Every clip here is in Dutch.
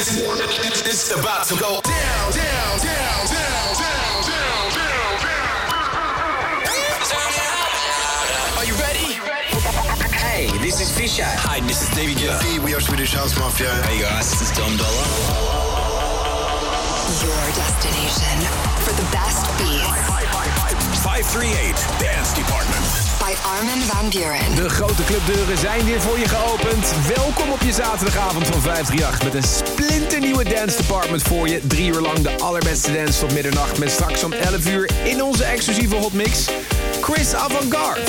It's about to go down, down, down, down, down, down, down, down. Are you ready? Hey, this is Fisher. Hi, this is David Guetta. Hey, we are Swedish House Mafia. Hey guys, this is Dom Dollar. Your destination for the best beats 538 Dance Department. By Armin van Buren. De grote clubdeuren zijn weer voor je geopend. Welkom op je zaterdagavond van 538 met een splinternieuwe dance department voor je. Drie uur lang de allerbeste dance tot middernacht met straks om 11 uur in onze exclusieve hotmix Chris Avantgarde.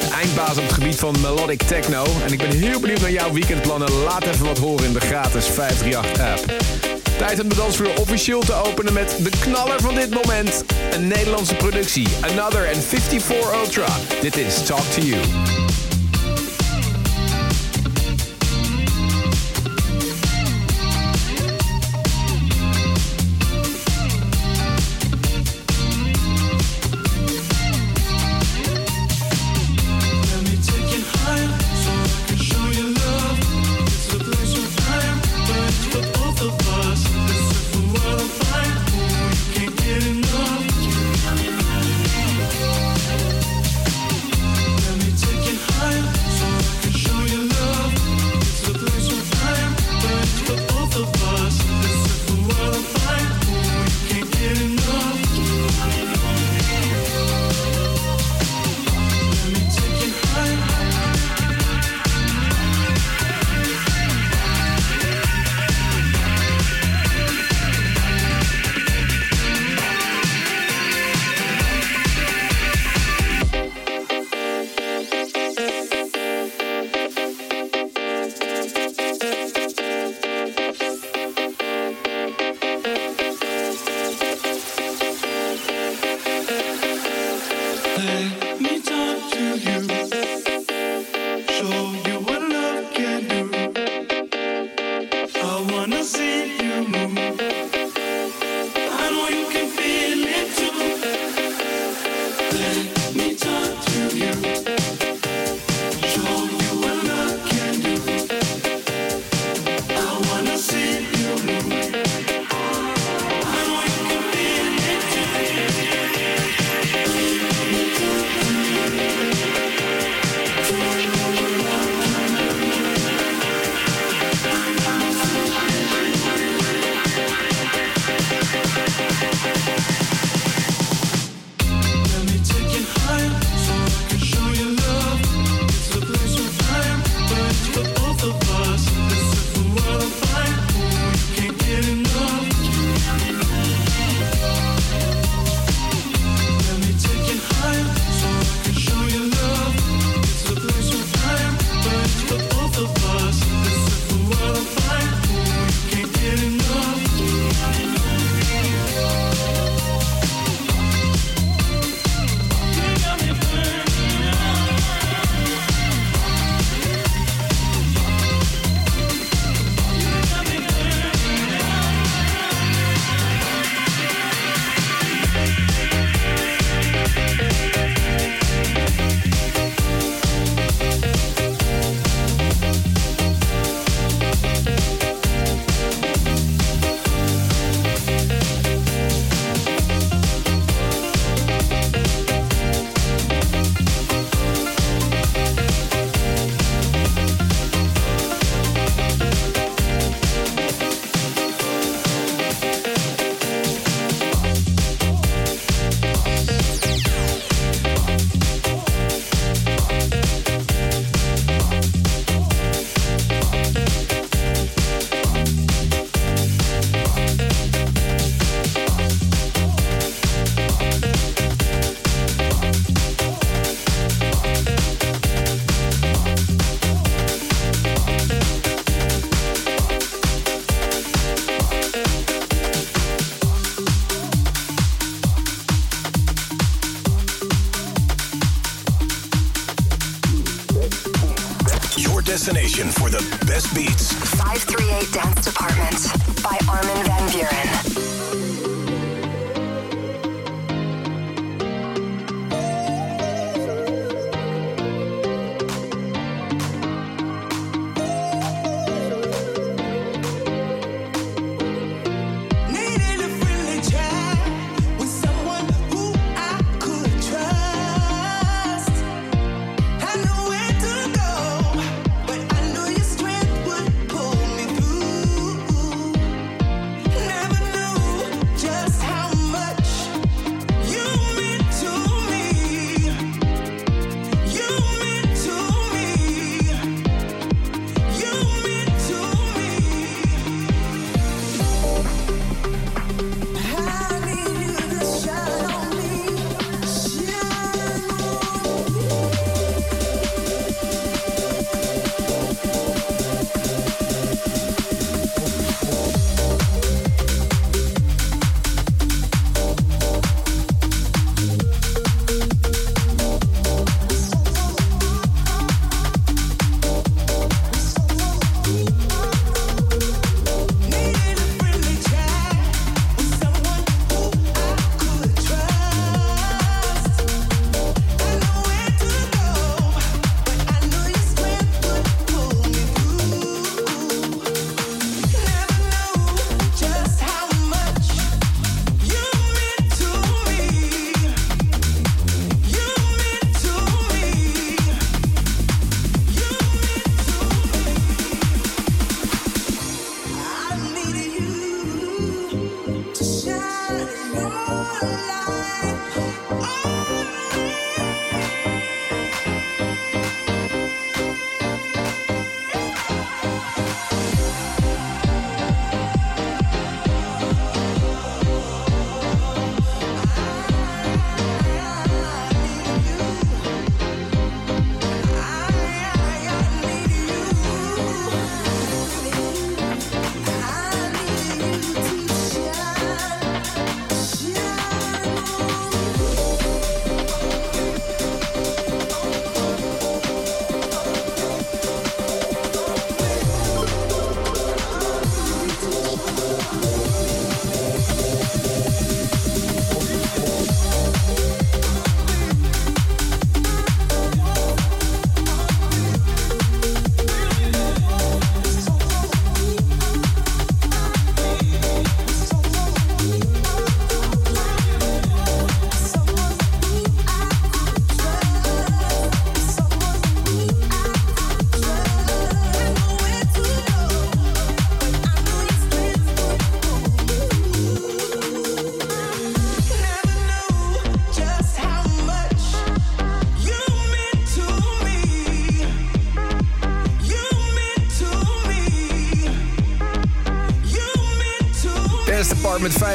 De eindbaas op het gebied van melodic techno. En ik ben heel benieuwd naar jouw weekendplannen. Laat even wat horen in de gratis 538 app. Tijd om de dansvloer officieel te openen met de knaller van dit moment. Een Nederlandse productie, Another and 54 Ultra. Dit is Talk to You.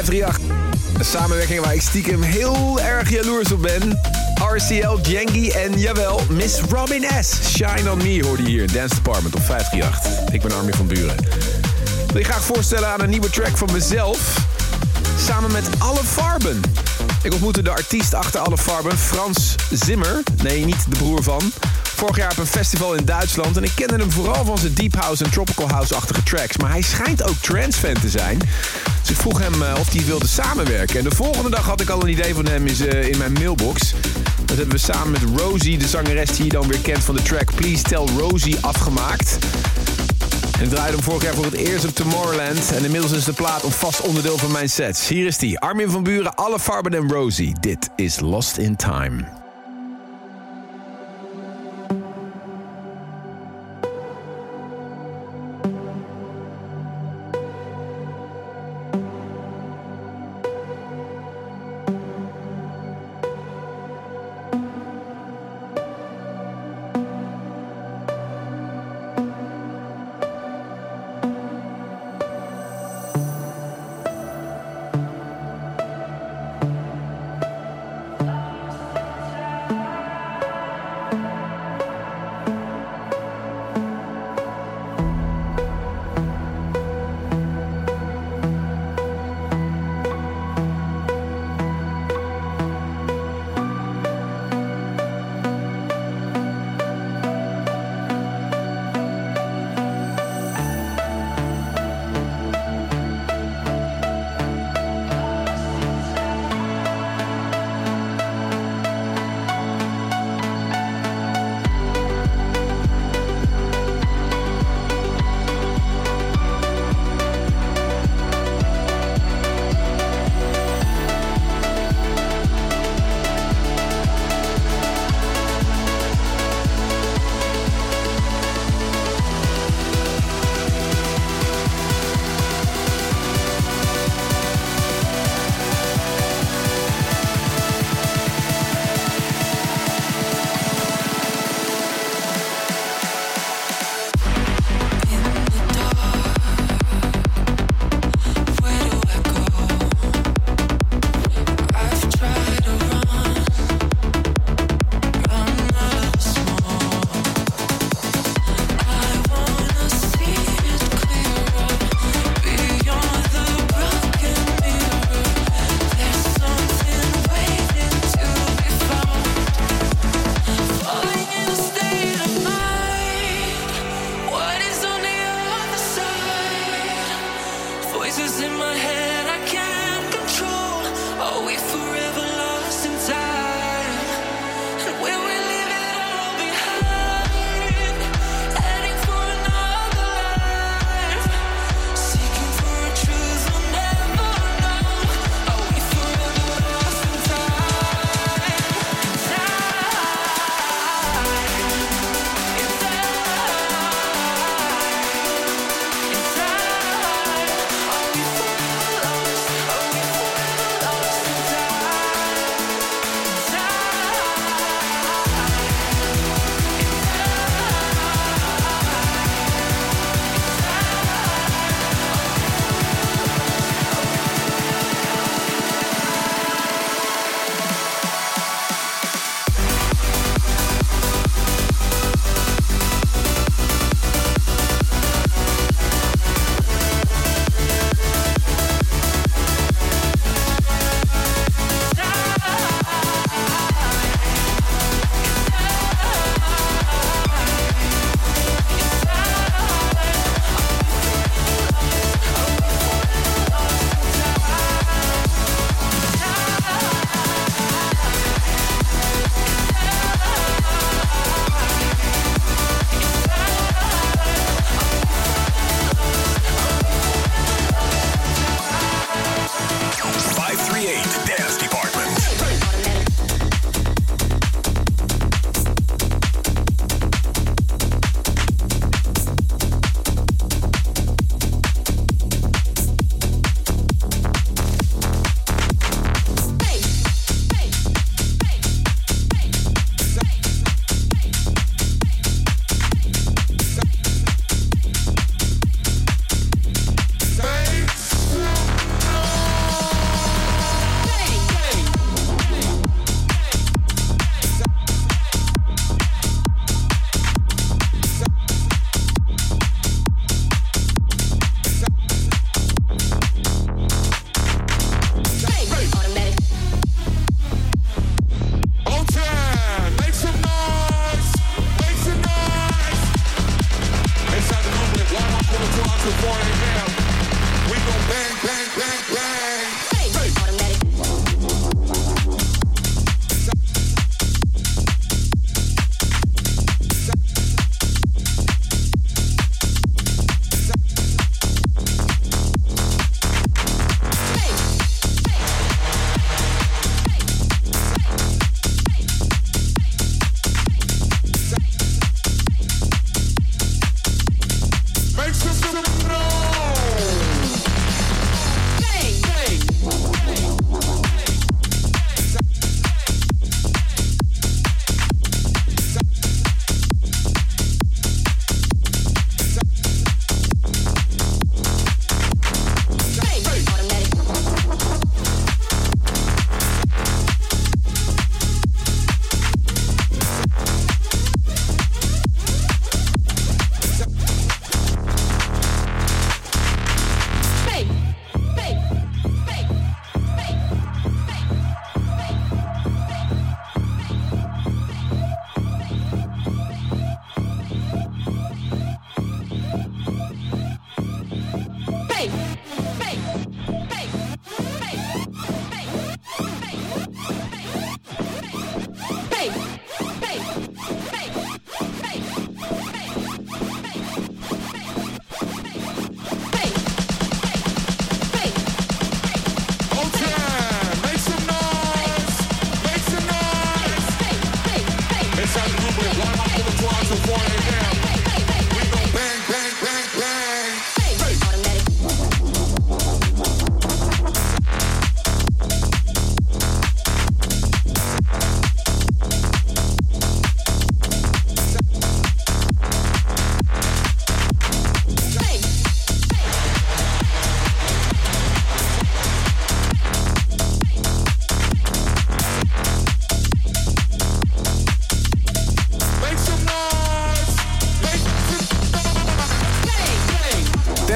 538. Een samenwerking waar ik stiekem heel erg jaloers op ben. RCL, Jengi en jawel, Miss Robin S. Shine on Me hoorde je hier Dance Department op 538. Ik ben Armin van Buren. Wil je graag voorstellen aan een nieuwe track van mezelf. Samen met Alle Farben. Ik ontmoette de artiest achter Alle Farben, Frans Zimmer. Nee, niet de broer van. Vorig jaar op een festival in Duitsland. En ik kende hem vooral van zijn deep house en tropical house-achtige tracks. Maar hij schijnt ook trance-fan te zijn. Vroeg hem eh, of hij wilde samenwerken. En de volgende dag had ik al een idee van hem eh, in mijn mailbox. Dat hebben we samen met Rosie, de zangeres die je dan weer kent van de track Please Tell Rosie, afgemaakt. En ik draaide hem vorig jaar voor het eerst op Tomorrowland. En inmiddels is de plaat een vast onderdeel van mijn sets. Hier is die, Armin van Buren, alle Farben en Rosie. Dit is Lost in Time.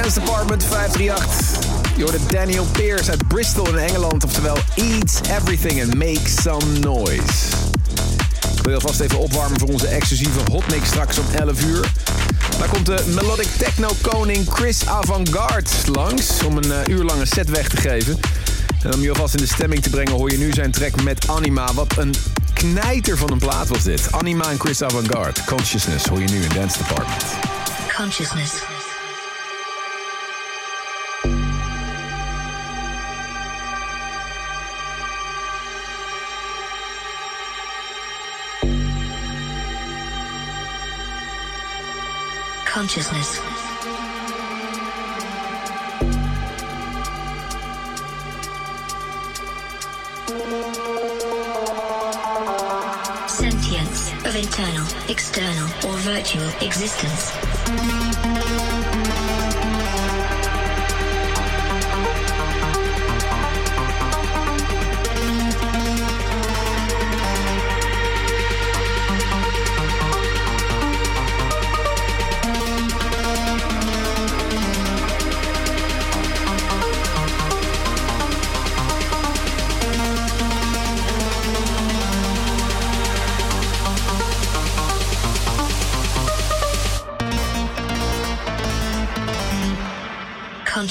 Dance Department 538. Je hoorde Daniel Pierce uit Bristol in Engeland. Oftewel, eat everything and make some noise. Ik wil alvast even opwarmen voor onze exclusieve hotmix straks om 11 uur. Daar komt de melodic techno koning Chris Avantgarde langs om een eh, uur lange set weg te geven. En om je alvast in de stemming te brengen hoor je nu zijn track met Anima. Wat een knijter van een plaat was dit. Anima en Chris Avantgarde. Consciousness hoor je nu in Dance Department. Consciousness. Consciousness. Sentience of internal, external, or virtual existence.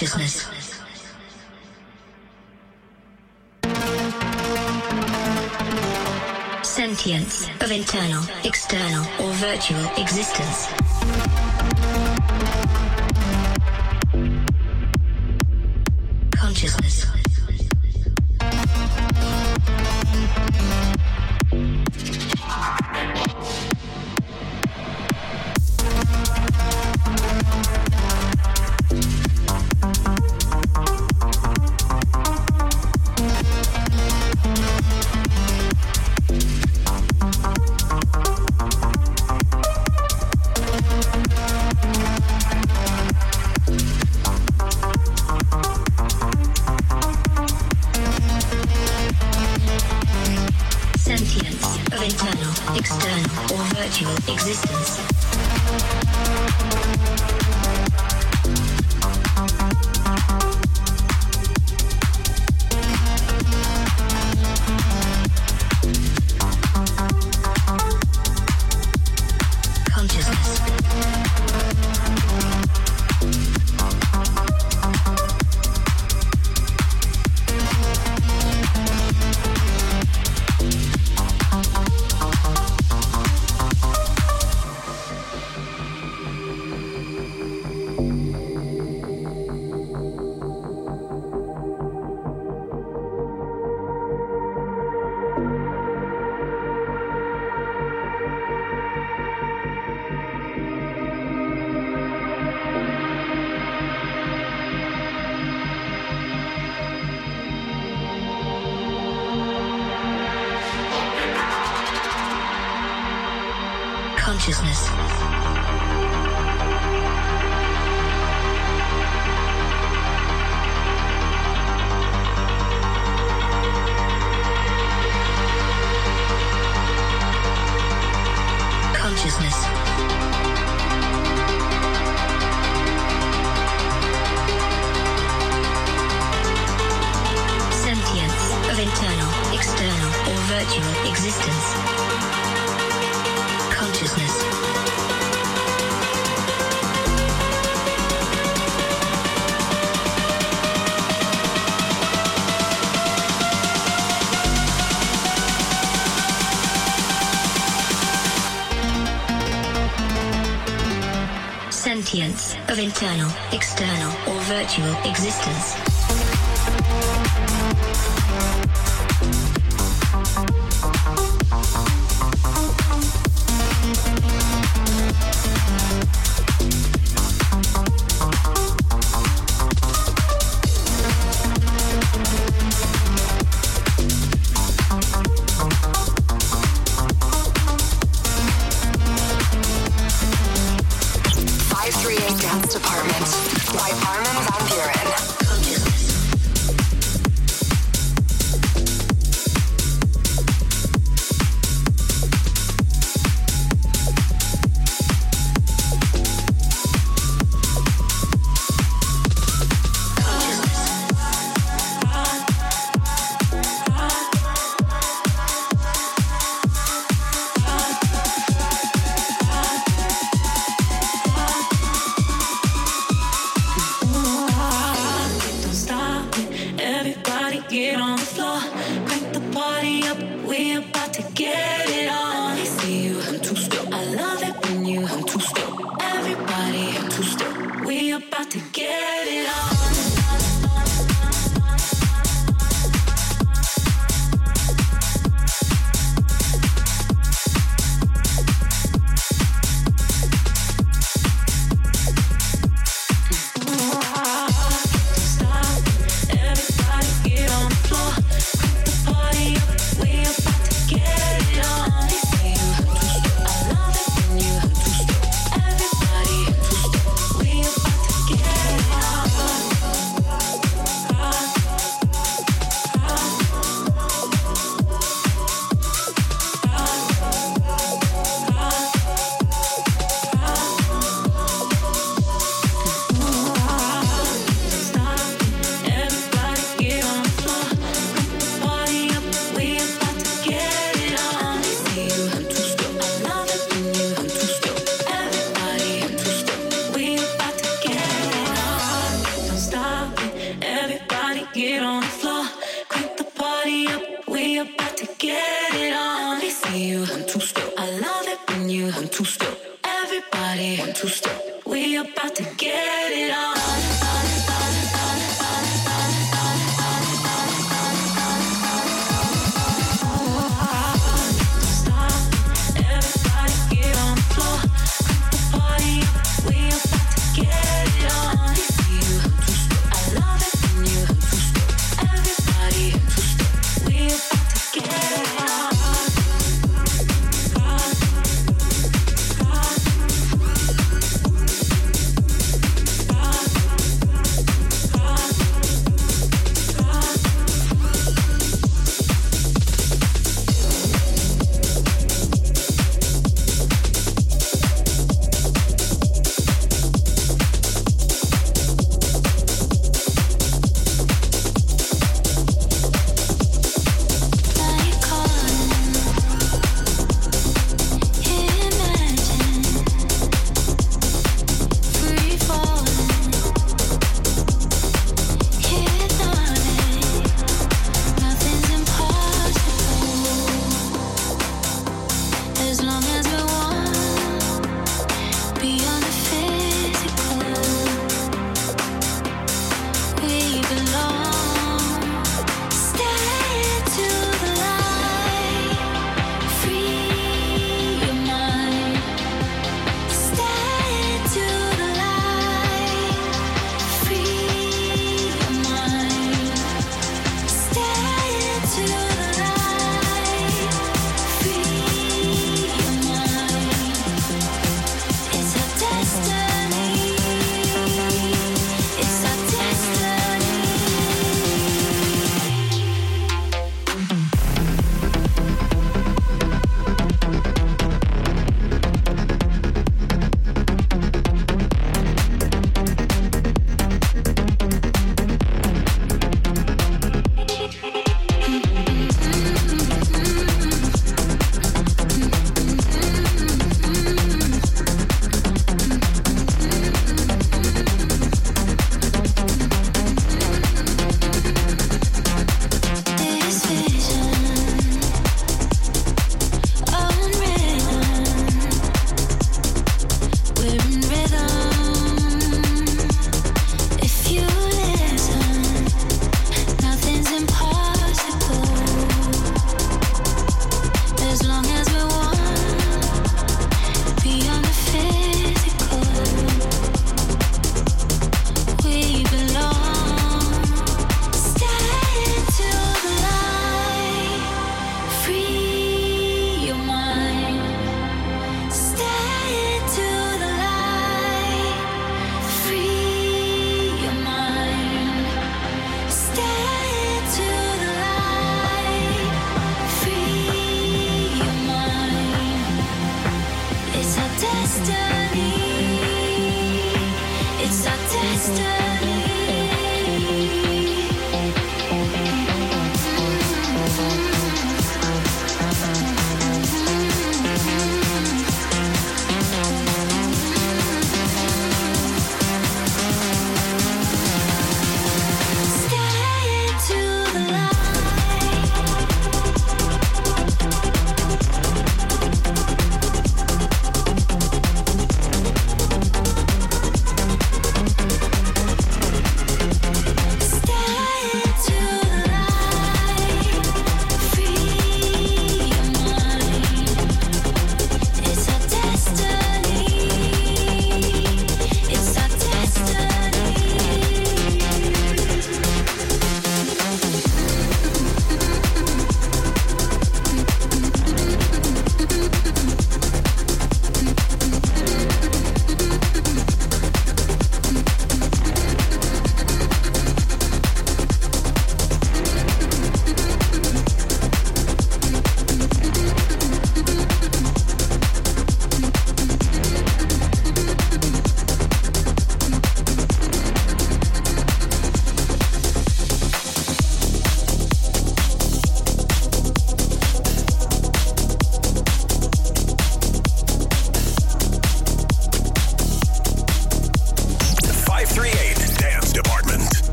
Consciousness. Sentience of internal, external, or virtual existence. Consciousness. External, or virtual existence.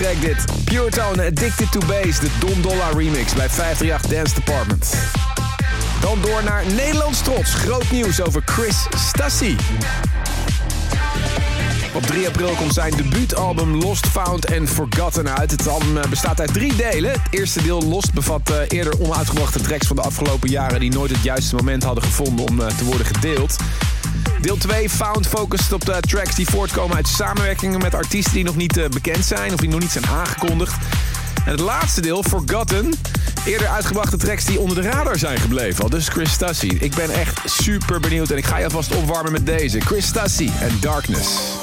Track dit. Pure Tone, Addicted to Bass, de Don Dolla remix bij 538 Dance Department. Dan door naar Nederlands trots. Groot nieuws over Chris Stassi. Op 3 april komt zijn debuutalbum Lost, Found and Forgotten uit. Het album eh, bestaat uit drie delen. Het eerste deel Lost bevat eh, eerder onuitgebrachte tracks van de afgelopen jaren... die nooit het juiste moment hadden gevonden om eh, te worden gedeeld. Deel 2, Found, focust op de tracks die voortkomen uit samenwerkingen met artiesten die nog niet eh, bekend zijn of die nog niet zijn aangekondigd. En het laatste deel, Forgotten, eerder uitgebrachte tracks die onder de radar zijn gebleven. Al dus Chris. Ik ben echt super benieuwd en ik ga je alvast opwarmen met deze. Chris Stassi en Darkness.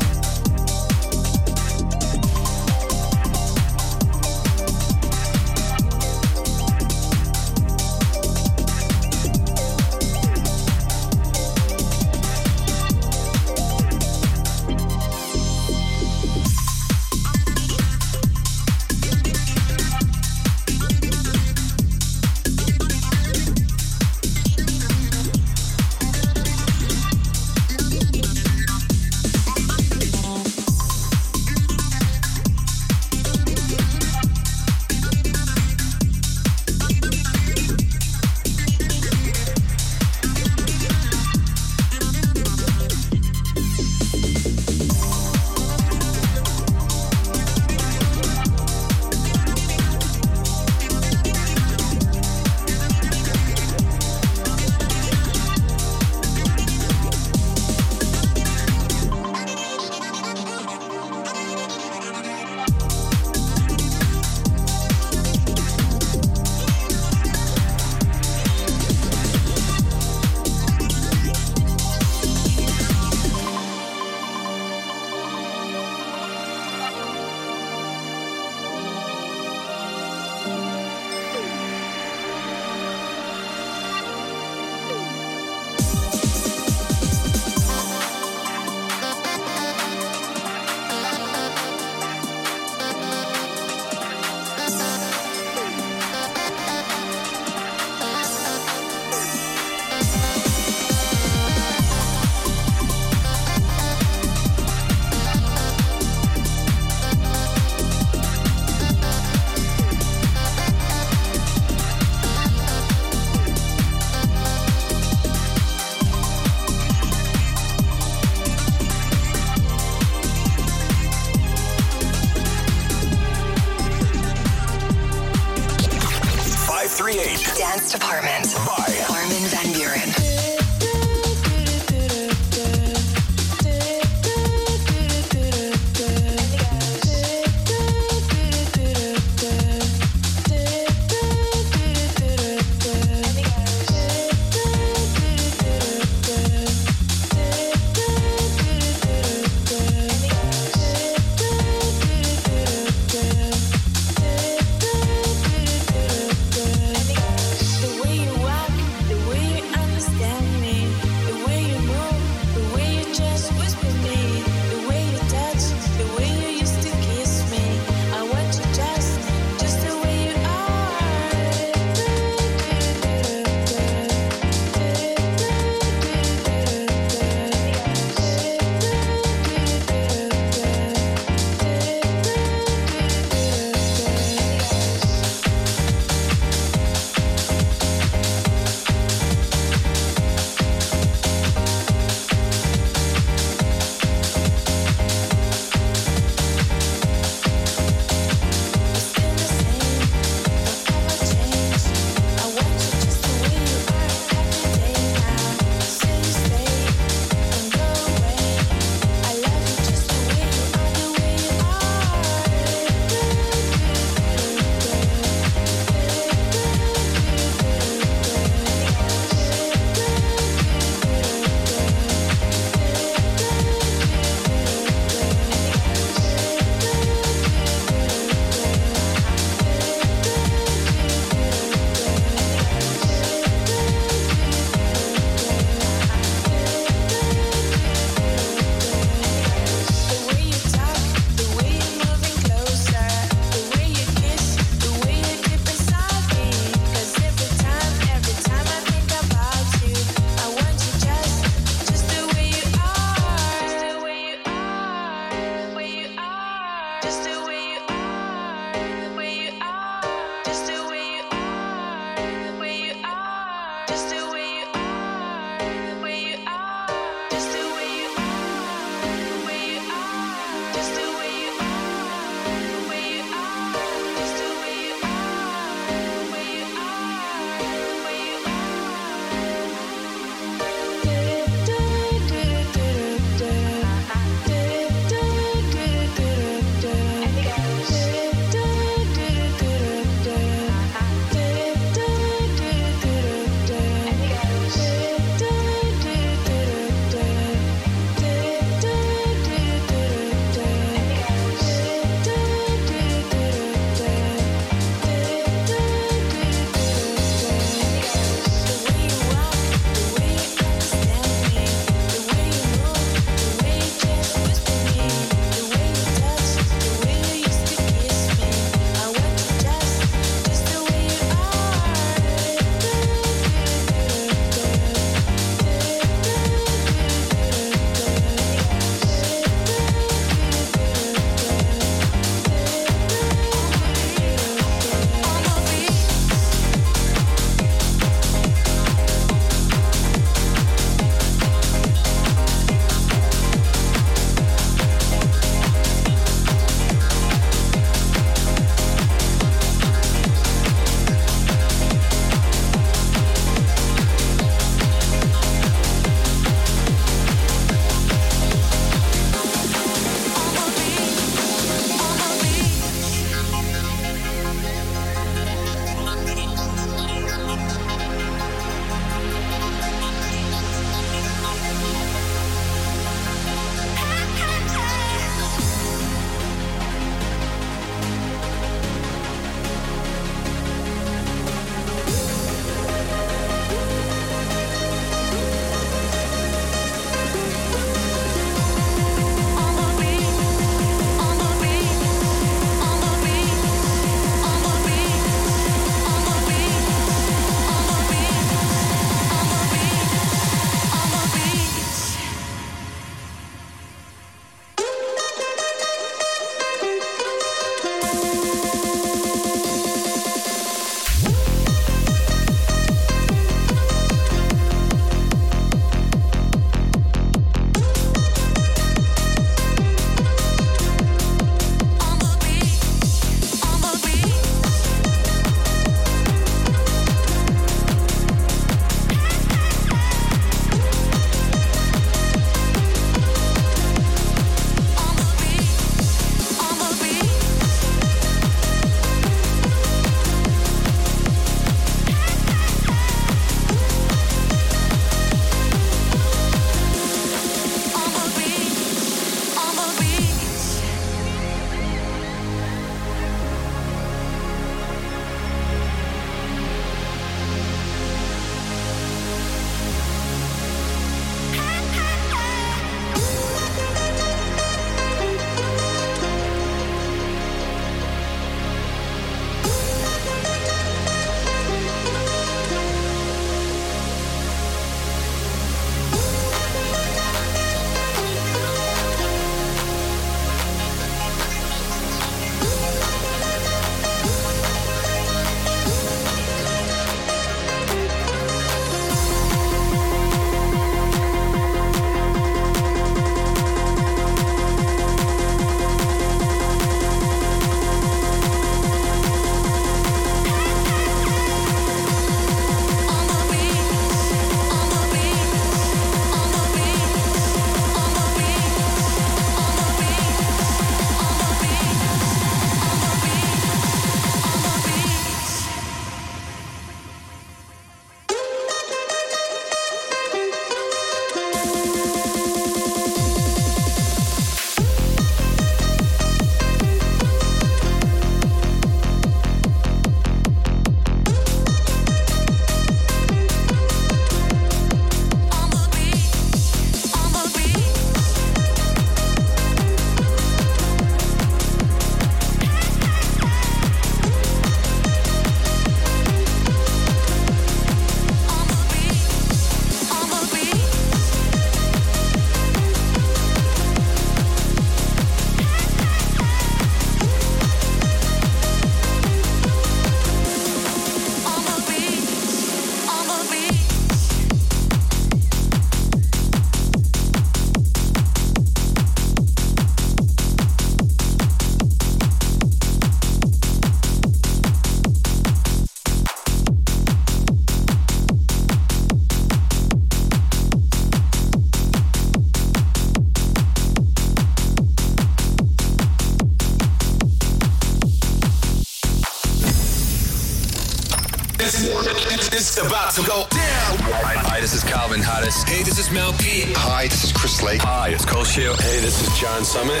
So go down. Hi, hi, this is Calvin Harris. Hey, this is Mel P. Hi, this is Chris Lake. Hi, it's Cole Shield. Hey, this is John Summit.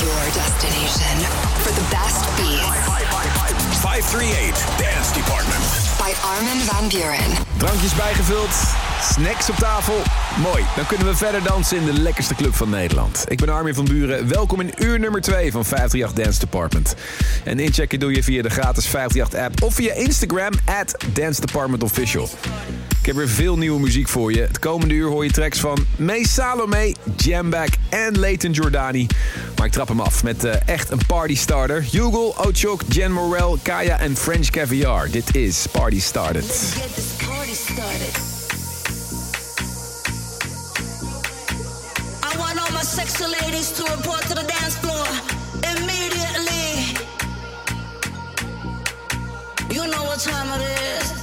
Your destination for the best beats 538 Dance Department. by Armin van Buren. Drankjes bijgevuld, snacks op tafel. Mooi, dan kunnen we verder dansen in de lekkerste club van Nederland. Ik ben Armin van Buren, welkom in uur nummer 2 van 538 Dance Department. En inchecken doe je via de gratis 538-app of via Instagram at Dance Department Official. Ik heb weer veel nieuwe muziek voor je. Het komende uur hoor je tracks van May Salome, Jamback en Leighton Jordani. Maar ik trap hem af met eh, echt een party starter. Hugo, Ochok, Jen Morel, Kaya en French Caviar. Dit is Party Started. Ladies to report to the dance floor immediately. You know what time it is.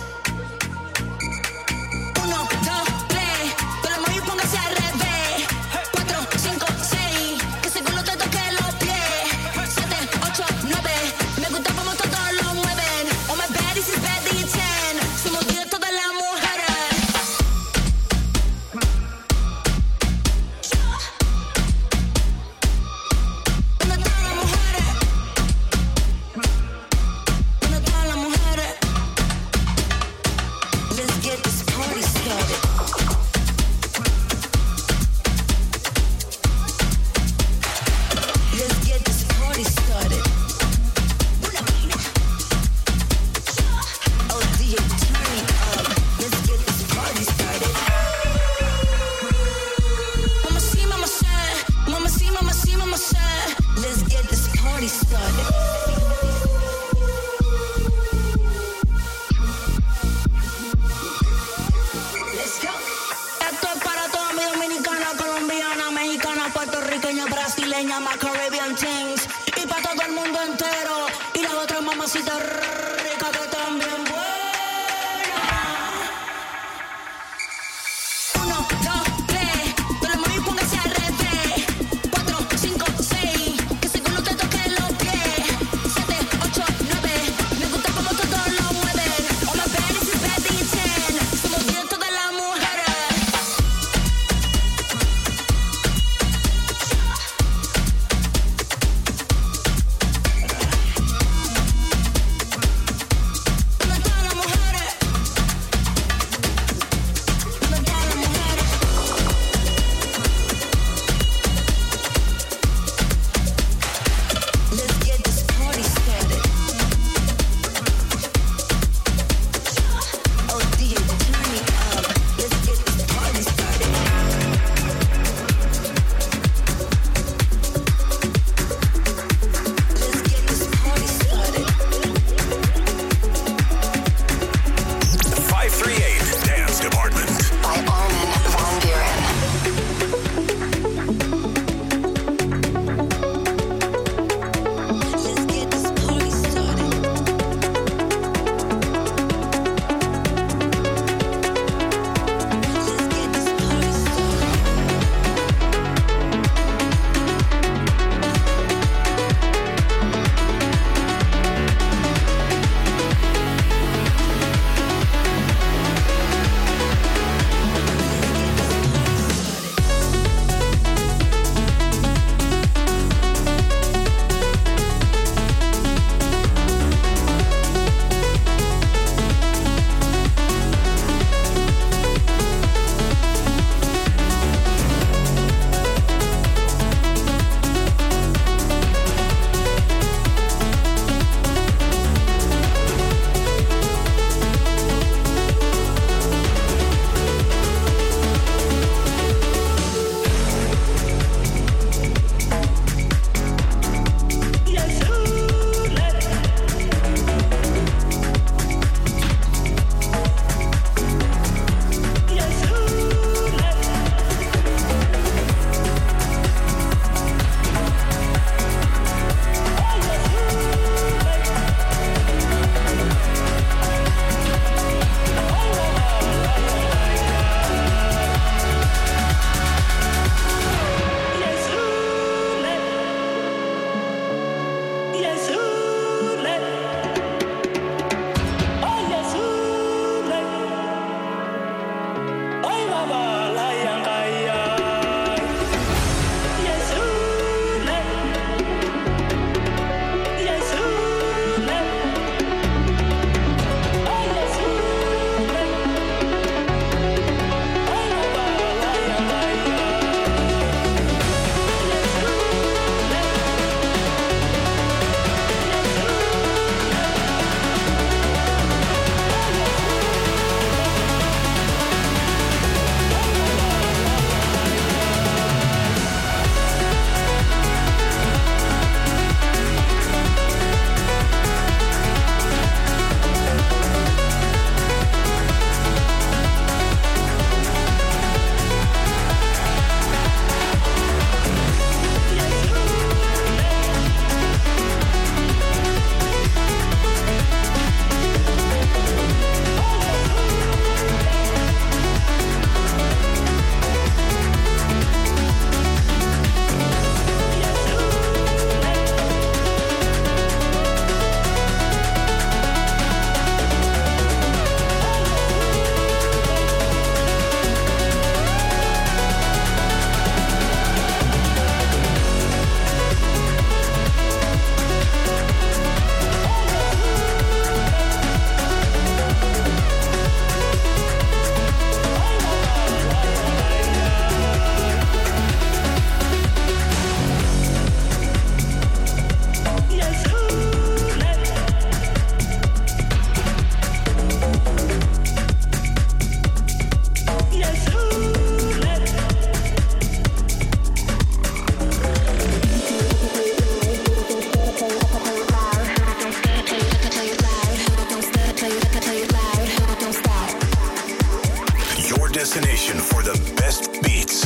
Destination for the best beats.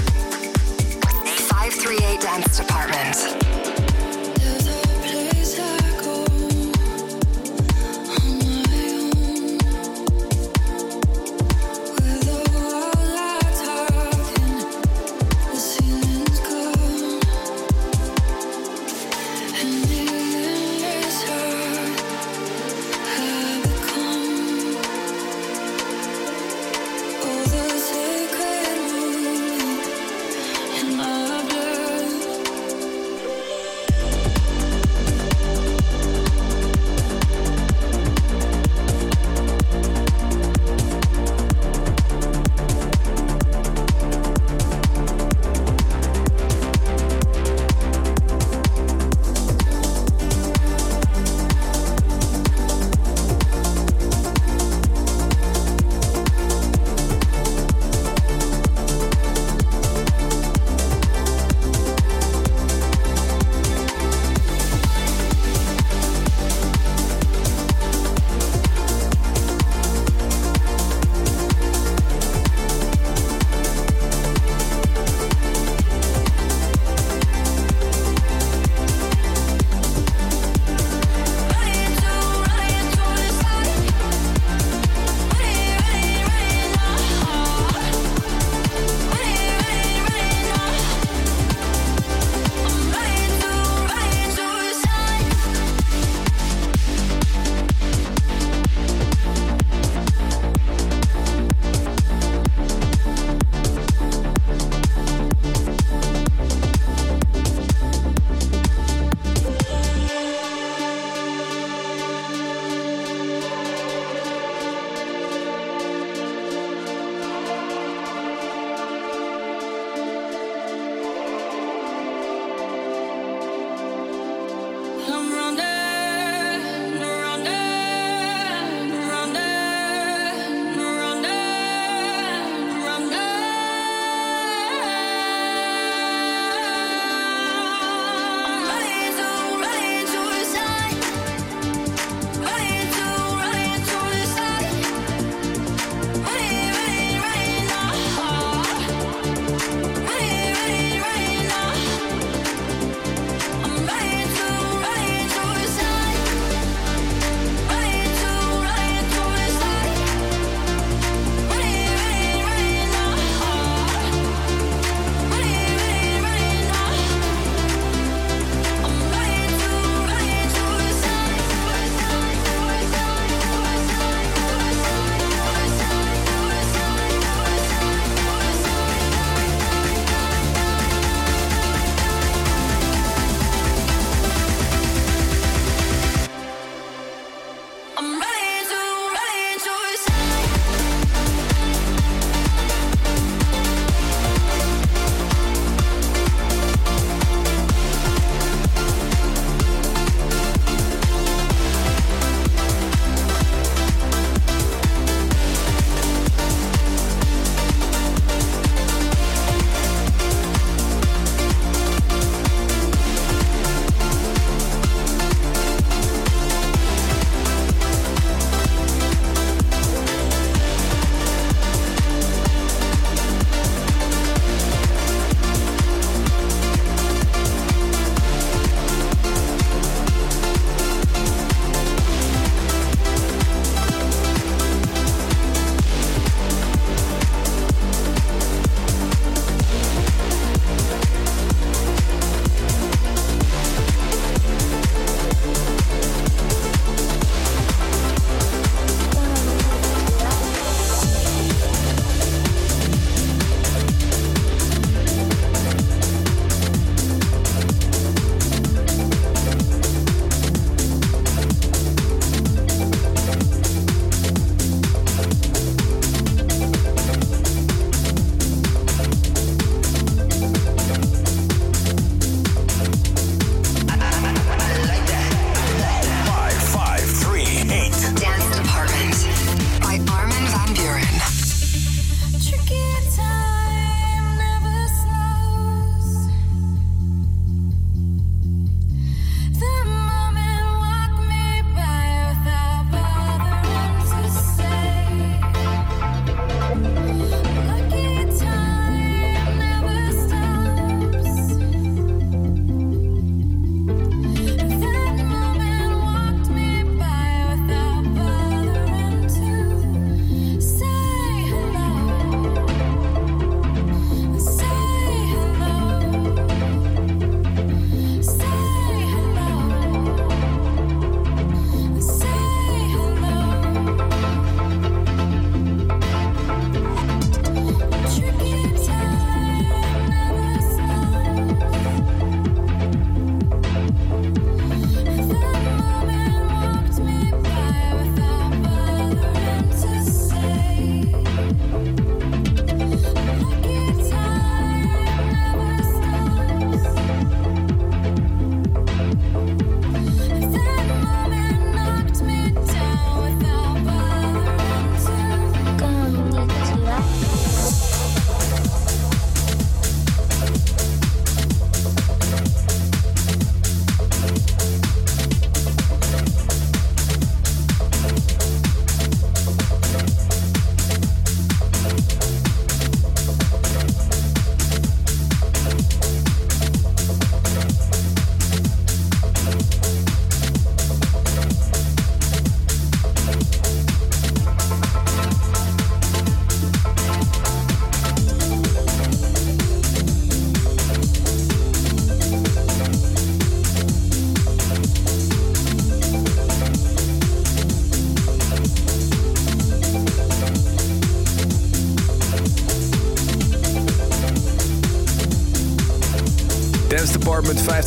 538 Dance Department.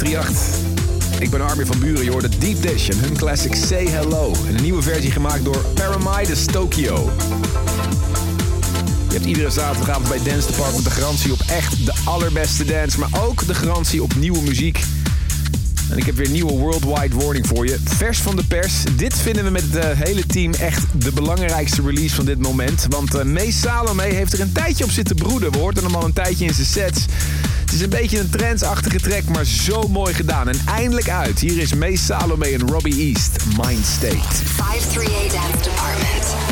538. Ik ben Armin van Buren, je hoorde Deep Dish en hun classic Say Hello. En een nieuwe versie gemaakt door Paramides Tokyo. Je hebt iedere zaterdagavond bij Dance Department de garantie op echt de allerbeste dance, maar ook de garantie op nieuwe muziek. En ik heb weer een nieuwe worldwide warning voor je. Vers van de pers. Dit vinden we met het eh, hele team echt de belangrijkste release van dit moment. Want uh, Mees Salome heeft er een tijdje op zitten broeden. We hoorden hem al een tijdje in zijn sets. Is een beetje een trendsachtige track, maar zo mooi gedaan. En eindelijk uit. Hier is Mees Salome en Robbie East, Mind State. 538 Dance Department.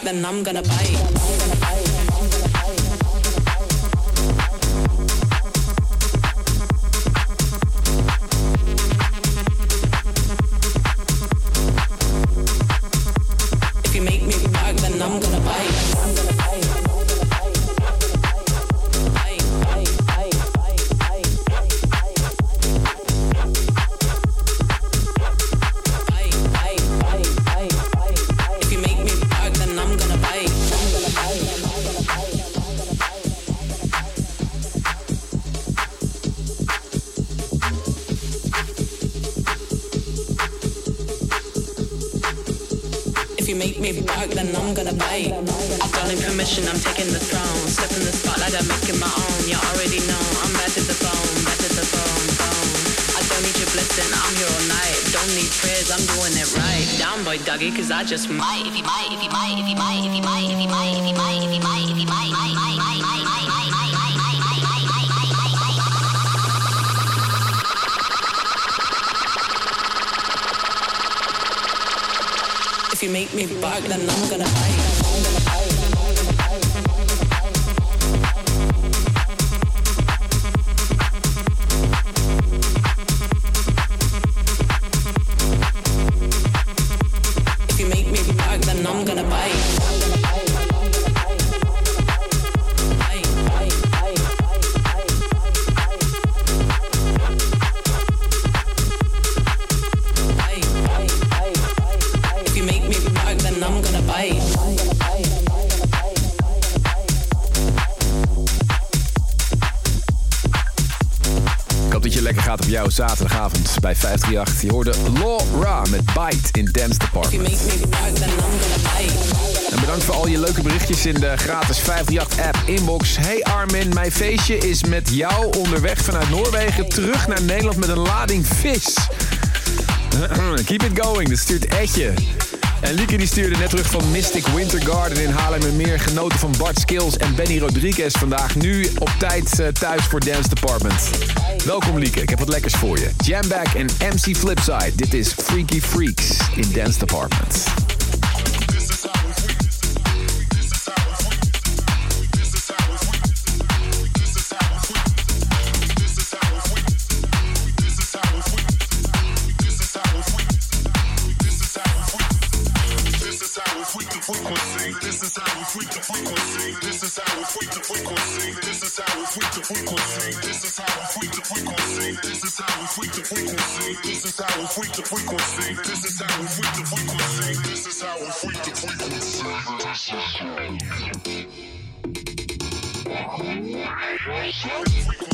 then I'm gonna buy Dougie, cause I just might. If you might, if you might, if you might, if you might, if you might, if you might, if you might, if you might, might, might, might, might, might, might, might, might, might, might, might, might, might, might, might. If you make me bark, then I'm gonna bite. Zaterdagavond bij 538. Je hoorde Laura met Bite in Dance Department. En bedankt voor al je leuke berichtjes in de gratis 538-app inbox. Hey Armin, mijn feestje is met jou onderweg vanuit Noorwegen terug naar Nederland met een lading vis. Keep it going, dat stuurt Etje. En Lieke die stuurde net terug van Mystic Winter Garden in Haarlemmermeer. Genoten van Bart Skills en Benny Rodriguez vandaag. Nu op tijd eh, thuis voor Dance Department. Welkom Lieke, ik heb wat lekkers voor je. Jamback en MC Flipside. Dit is Freaky Freaks in Dance Department. how we freak the frequency. This is how we freak the frequency. This is how we freak the frequency. This is how we the frequency.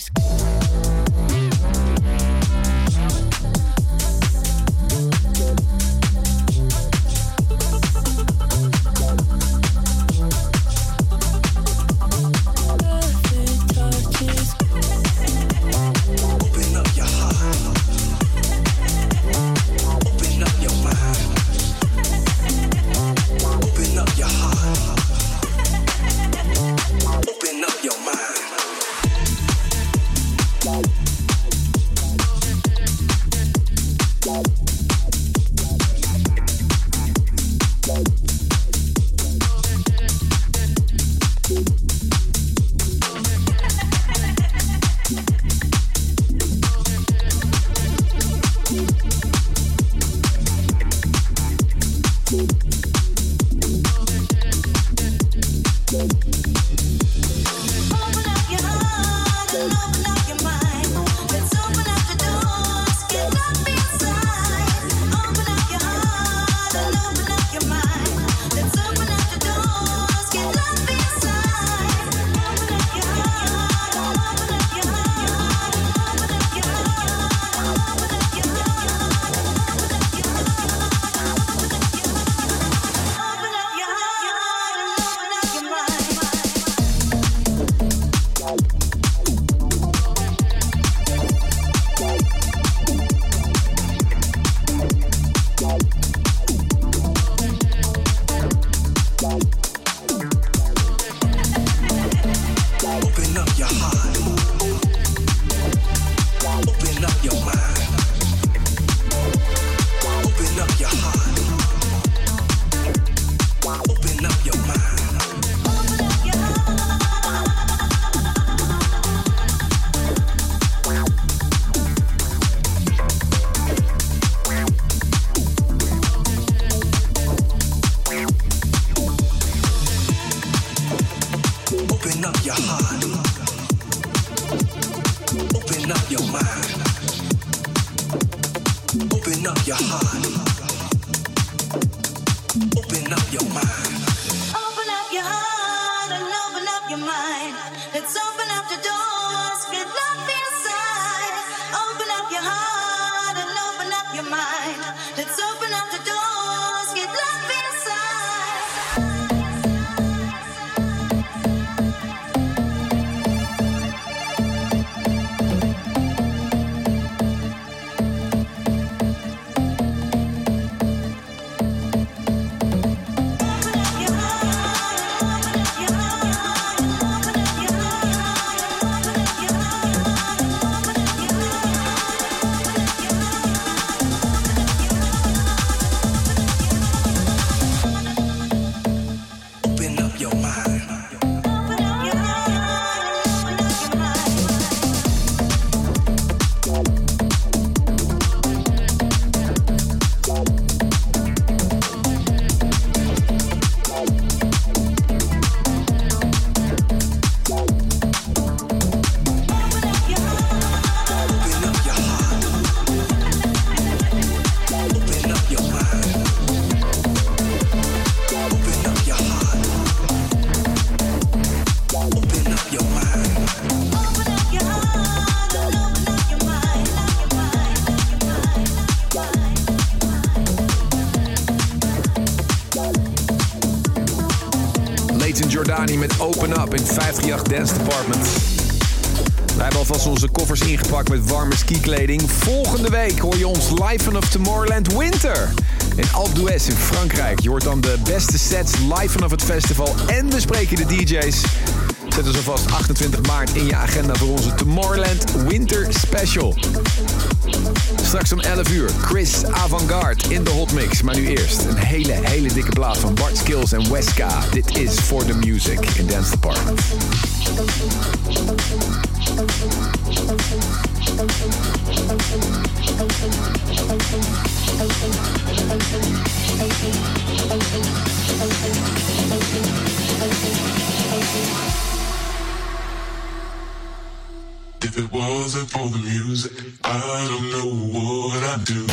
disco. Skikleding. Volgende week hoor je ons live vanaf Tomorrowland Winter. In Alpe d'Huez in Frankrijk. Je hoort dan de beste sets live vanaf het festival. En we spreken de DJ's. Zet dus alvast 28 maart in je agenda voor onze Tomorrowland Winter Special. Straks om 11 uur Chris Avantgarde in de Hot Mix. Maar nu eerst een hele, hele dikke plaat van Bart Skills en Weska. Dit is For The Music in Dance Department. If it wasn't for the music, I don't know what I'd do.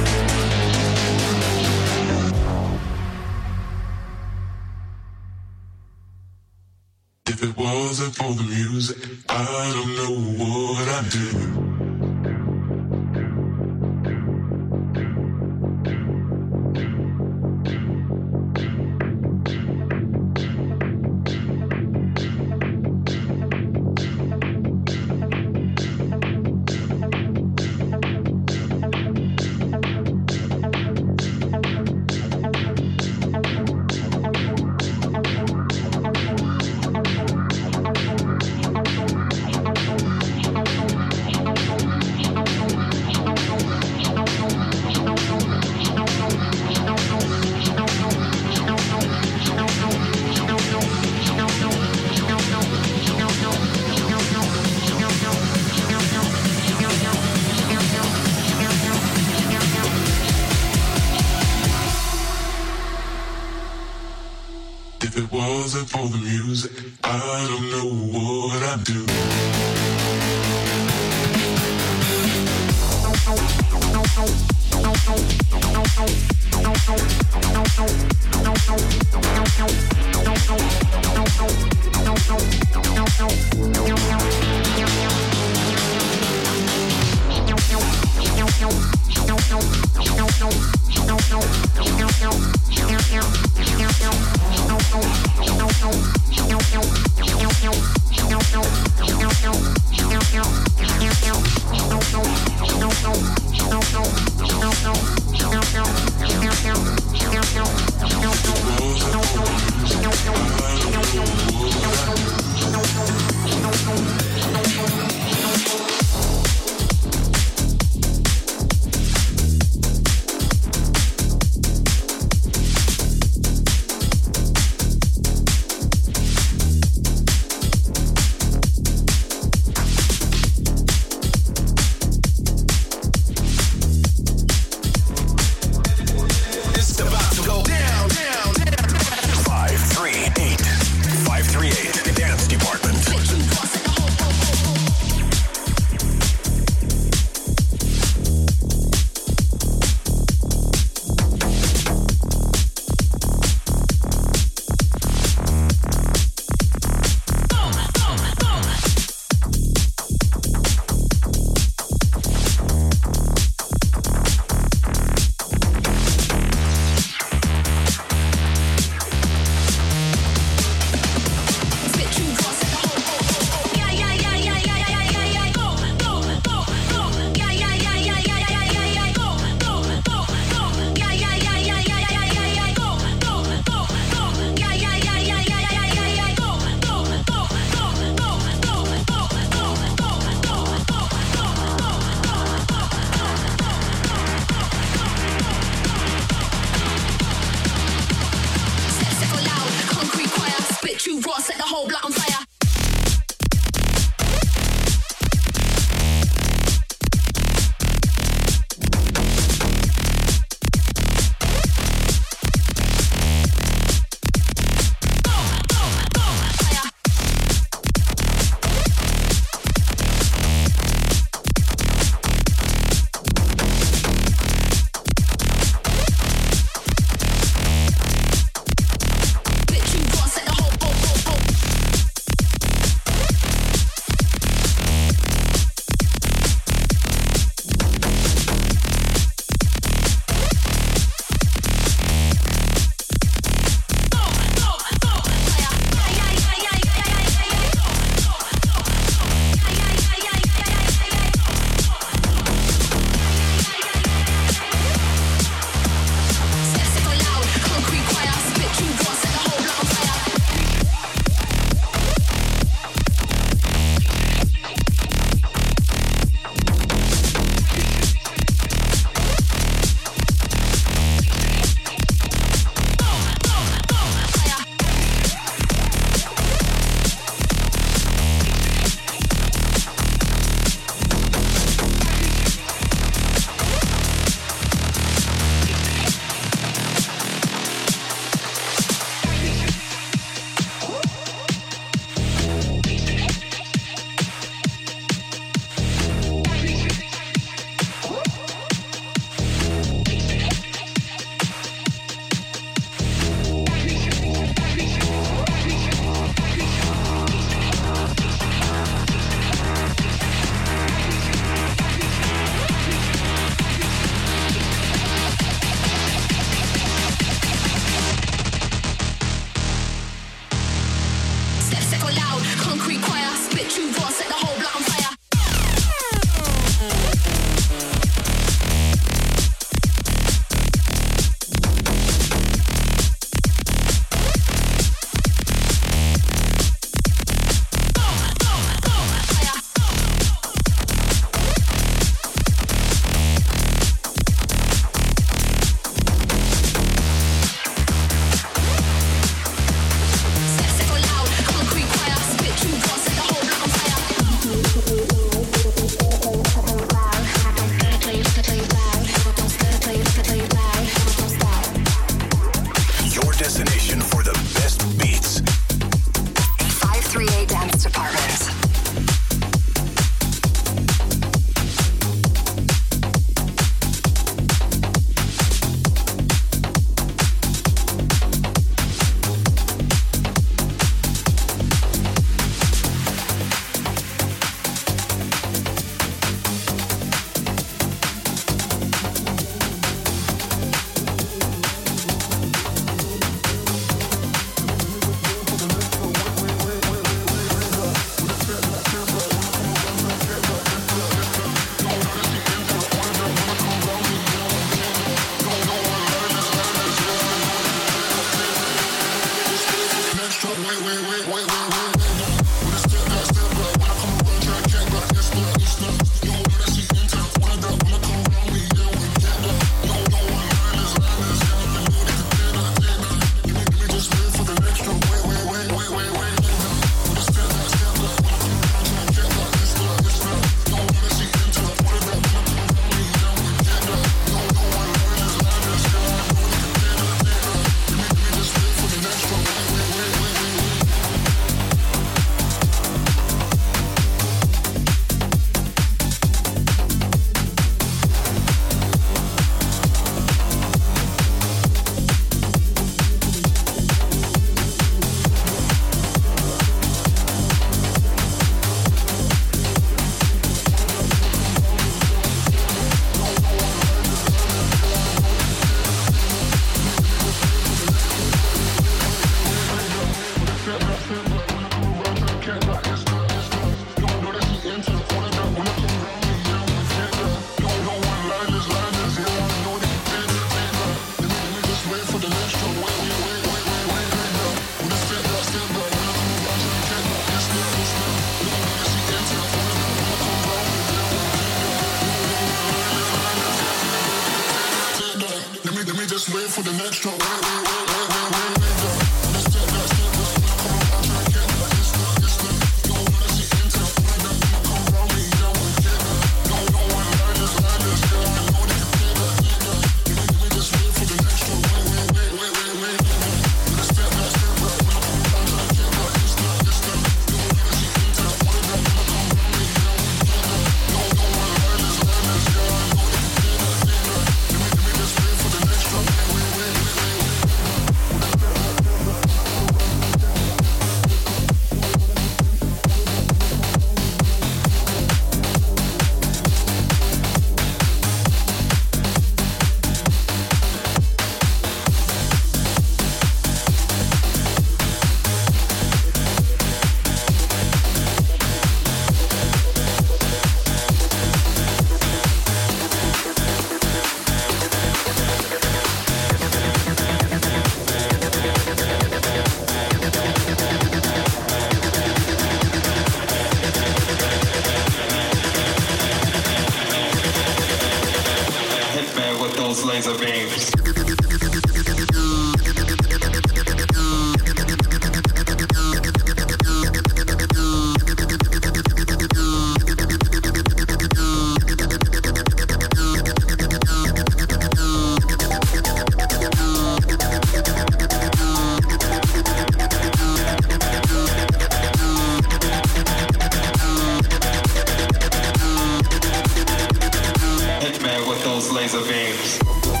Those laser beams.